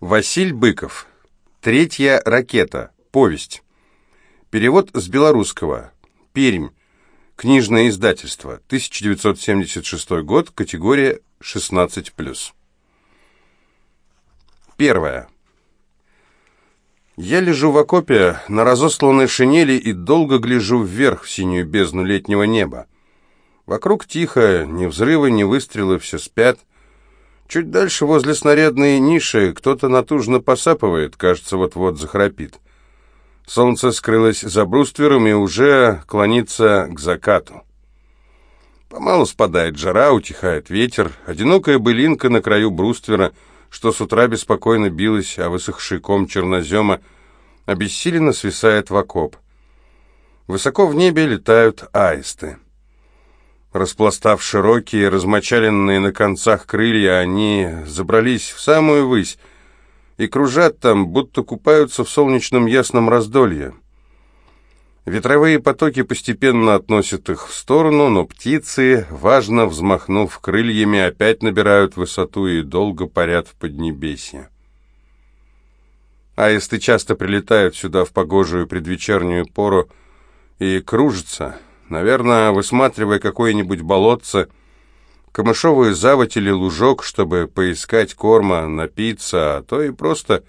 Василь Быков. Третья ракета. Повесть. Перевод с белорусского. Пермь. Книжное издательство. 1976 год. Категория 16+. Первое. Я лежу в окопе на разосланной шинели и долго гляжу вверх в синюю бездну летнего неба. Вокруг тихо, ни взрыва, ни выстрелы, все спят. Чуть дальше, возле снарядной ниши, кто-то натужно посапывает, кажется, вот-вот захрапит. Солнце скрылось за бруствером и уже клонится к закату. Помалу спадает жара, утихает ветер, одинокая былинка на краю бруствера, что с утра беспокойно билась, а высохший ком чернозема обессиленно свисает в окоп. Высоко в небе летают аисты. Распластав широкие, размочаленные на концах крылья, они забрались в самую высь и кружат там, будто купаются в солнечном ясном раздолье. Ветровые потоки постепенно относят их в сторону, но птицы, важно взмахнув крыльями, опять набирают высоту и долго парят в поднебесье. Аисты часто прилетают сюда в погожую предвечернюю пору и кружатся — наверное, высматривая какое-нибудь болотце, камышовую заводь или лужок, чтобы поискать корма, напиться, а то и просто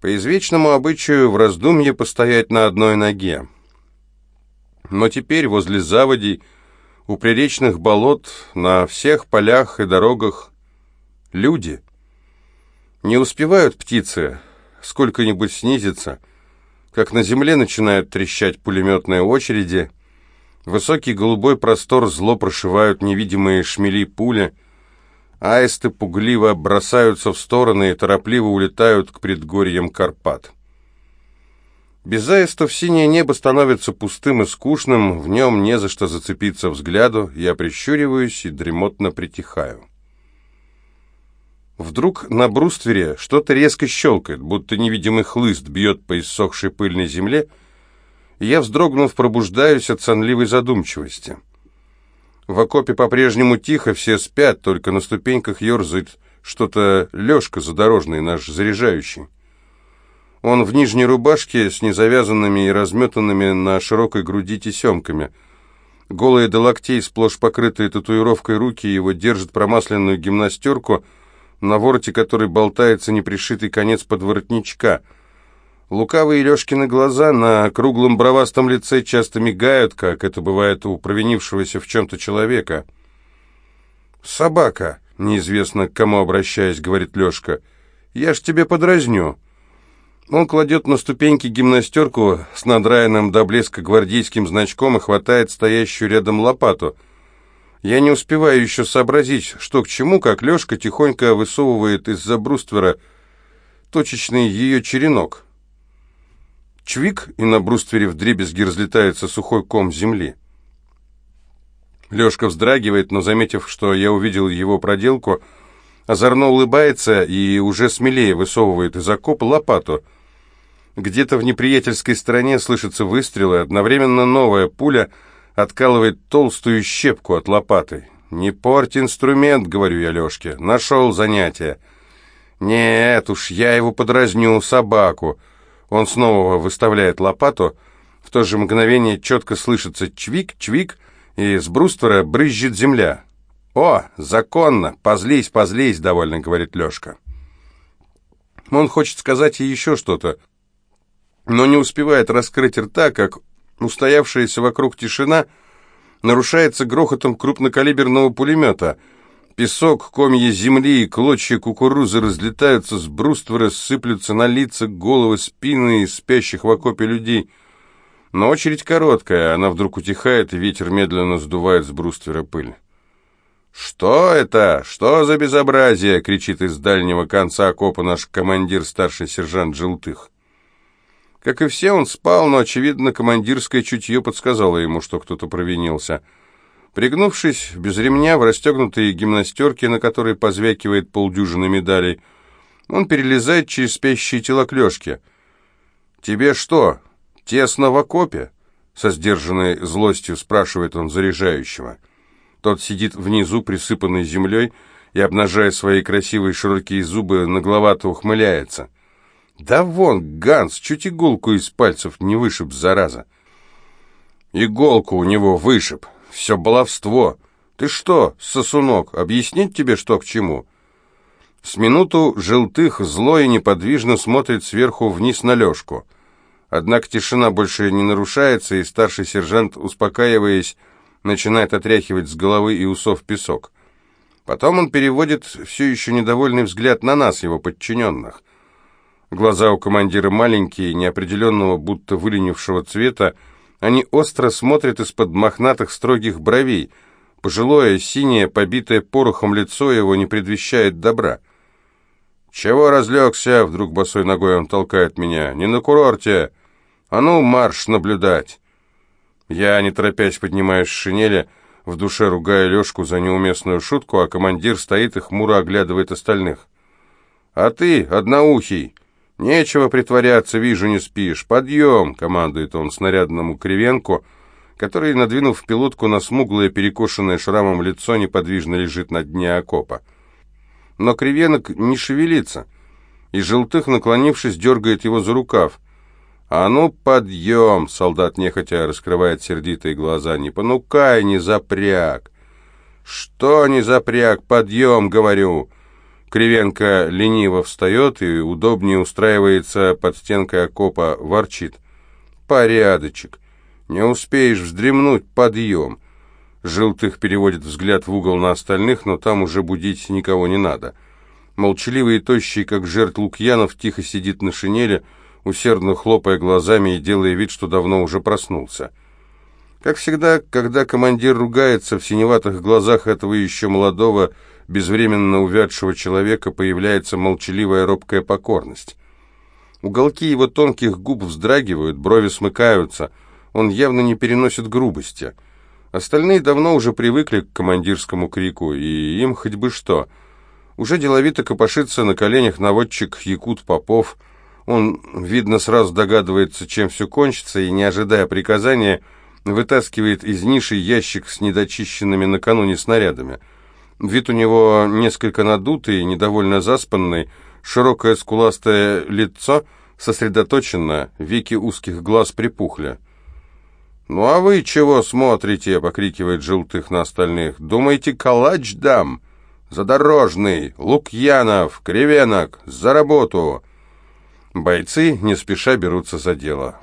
по извечному обычаю в раздумье постоять на одной ноге. Но теперь возле заводей, у приречных болот, на всех полях и дорогах люди. Не успевают птицы сколько-нибудь снизиться, как на земле начинают трещать пулеметные очереди — Высокий голубой простор зло прошивают невидимые шмели пули. Аисты пугливо бросаются в стороны и торопливо улетают к предгорьям Карпат. Без аистов синее небо становится пустым и скучным, в нем не за что зацепиться взгляду, я прищуриваюсь и дремотно притихаю. Вдруг на бруствере что-то резко щелкает, будто невидимый хлыст бьет по иссохшей пыльной земле — я, вздрогнув, пробуждаюсь от сонливой задумчивости. В окопе по-прежнему тихо, все спят, только на ступеньках ерзает что-то Лешка задорожный, наш заряжающий. Он в нижней рубашке с незавязанными и разметанными на широкой груди тесемками. Голые до локтей, сплошь покрытые татуировкой руки, его держит промасленную гимнастерку, на вороте которой болтается непришитый конец подворотничка — Лукавые Лешкины глаза на круглом бровастом лице часто мигают, как это бывает у провинившегося в чем-то человека. «Собака», — неизвестно к кому обращаясь, говорит Лешка, — «я ж тебе подразню». Он кладет на ступеньки гимнастерку с надраенным до блеска гвардейским значком и хватает стоящую рядом лопату. Я не успеваю еще сообразить, что к чему, как Лешка тихонько высовывает из-за бруствера точечный ее черенок. Чвик, и на бруствере вдребезги разлетается сухой ком земли. Лешка вздрагивает, но, заметив, что я увидел его проделку, озорно улыбается и уже смелее высовывает из окопа лопату. Где-то в неприятельской стороне слышатся выстрелы, одновременно новая пуля откалывает толстую щепку от лопаты. «Не порть инструмент», — говорю я Лешке, — «нашел занятие». «Нет уж, я его подразню, собаку». Он снова выставляет лопату. В то же мгновение четко слышится чвик-чвик, и с бруствера брызжет земля. «О, законно! Позлись, позлись!» — довольно говорит Лешка. Он хочет сказать ей еще что-то, но не успевает раскрыть рта, как устоявшаяся вокруг тишина нарушается грохотом крупнокалиберного пулемета — Песок, комья земли и клочья кукурузы разлетаются с бруствера, сыплются на лица, головы, спины спящих в окопе людей. Но очередь короткая, она вдруг утихает, и ветер медленно сдувает с бруствера пыль. «Что это? Что за безобразие?» — кричит из дальнего конца окопа наш командир, старший сержант Желтых. Как и все, он спал, но, очевидно, командирское чутье подсказало ему, что кто-то провинился — Пригнувшись без ремня в расстегнутые гимнастерки, на которой позвякивает полдюжины медалей, он перелезает через спящие тела клешки. «Тебе что, тесно в окопе?» Со сдержанной злостью спрашивает он заряжающего. Тот сидит внизу, присыпанный землей, и, обнажая свои красивые широкие зубы, нагловато ухмыляется. «Да вон, Ганс, чуть иголку из пальцев не вышиб, зараза!» «Иголку у него вышиб. Все баловство. Ты что, сосунок, объяснить тебе, что к чему?» С минуту Желтых зло и неподвижно смотрит сверху вниз на Лешку. Однако тишина больше не нарушается, и старший сержант, успокаиваясь, начинает отряхивать с головы и усов песок. Потом он переводит все еще недовольный взгляд на нас, его подчиненных. Глаза у командира маленькие, неопределенного, будто выленившего цвета, они остро смотрят из-под мохнатых строгих бровей. Пожилое, синее, побитое порохом лицо его не предвещает добра. «Чего разлегся?» — вдруг босой ногой он толкает меня. «Не на курорте! А ну, марш наблюдать!» Я, не торопясь, поднимаюсь с шинели, в душе ругая Лешку за неуместную шутку, а командир стоит и хмуро оглядывает остальных. «А ты, одноухий, нечего притворяться, вижу, не спишь. Подъем!» — командует он снарядному Кривенку, который, надвинув пилотку на смуглое, перекошенное шрамом лицо, неподвижно лежит на дне окопа но кривенок не шевелится, и Желтых, наклонившись, дергает его за рукав. «А ну, подъем!» — солдат нехотя раскрывает сердитые глаза. «Не понукай, не запряг!» «Что не запряг? Подъем!» — говорю. Кривенко лениво встает и удобнее устраивается под стенкой окопа, ворчит. «Порядочек! Не успеешь вздремнуть, подъем!» Желтых переводит взгляд в угол на остальных, но там уже будить никого не надо. Молчаливый и тощий, как жертв Лукьянов, тихо сидит на шинели, усердно хлопая глазами и делая вид, что давно уже проснулся. Как всегда, когда командир ругается, в синеватых глазах этого еще молодого, безвременно увядшего человека появляется молчаливая робкая покорность. Уголки его тонких губ вздрагивают, брови смыкаются, он явно не переносит грубости — Остальные давно уже привыкли к командирскому крику, и им хоть бы что. Уже деловито копошится на коленях наводчик Якут Попов. Он, видно, сразу догадывается, чем все кончится, и, не ожидая приказания, вытаскивает из ниши ящик с недочищенными накануне снарядами. Вид у него несколько надутый, недовольно заспанный, широкое скуластое лицо сосредоточено, веки узких глаз припухли. «Ну а вы чего смотрите?» — покрикивает Желтых на остальных. «Думаете, калач дам? Задорожный, Лукьянов, Кривенок, за работу!» Бойцы не спеша берутся за дело.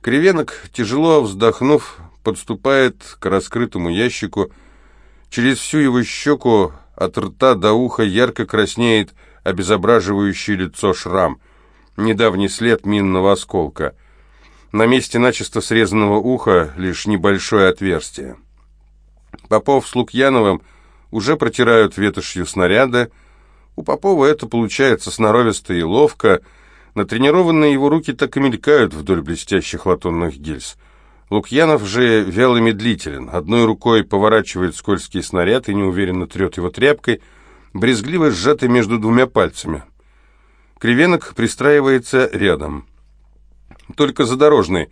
Кривенок, тяжело вздохнув, подступает к раскрытому ящику. Через всю его щеку от рта до уха ярко краснеет обезображивающее лицо шрам, недавний след минного осколка — на месте начисто срезанного уха лишь небольшое отверстие. Попов с Лукьяновым уже протирают ветошью снаряда. У Попова это получается сноровисто и ловко. Натренированные его руки так и мелькают вдоль блестящих латунных гильз. Лукьянов же вяло медлителен. Одной рукой поворачивает скользкий снаряд и неуверенно трет его тряпкой, брезгливо сжатый между двумя пальцами. Кривенок пристраивается рядом. Только задорожный,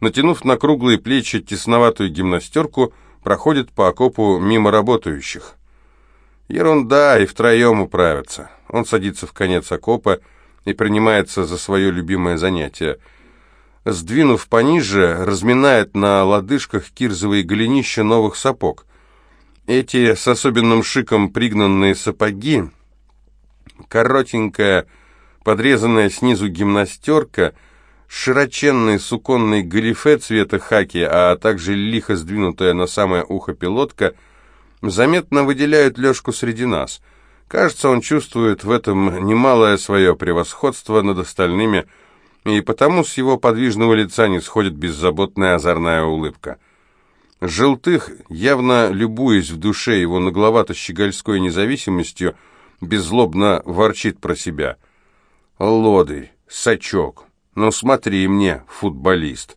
натянув на круглые плечи тесноватую гимнастерку, проходит по окопу мимо работающих. Ерунда, и втроем управятся. Он садится в конец окопа и принимается за свое любимое занятие. Сдвинув пониже, разминает на лодыжках кирзовые голенища новых сапог. Эти с особенным шиком пригнанные сапоги, коротенькая, подрезанная снизу гимнастерка — широченный суконный галифе цвета хаки, а также лихо сдвинутая на самое ухо пилотка, заметно выделяют Лешку среди нас. Кажется, он чувствует в этом немалое свое превосходство над остальными, и потому с его подвижного лица не сходит беззаботная озорная улыбка. Желтых, явно любуясь в душе его нагловато-щегольской независимостью, беззлобно ворчит про себя. «Лодырь, сачок, ну смотри мне, футболист.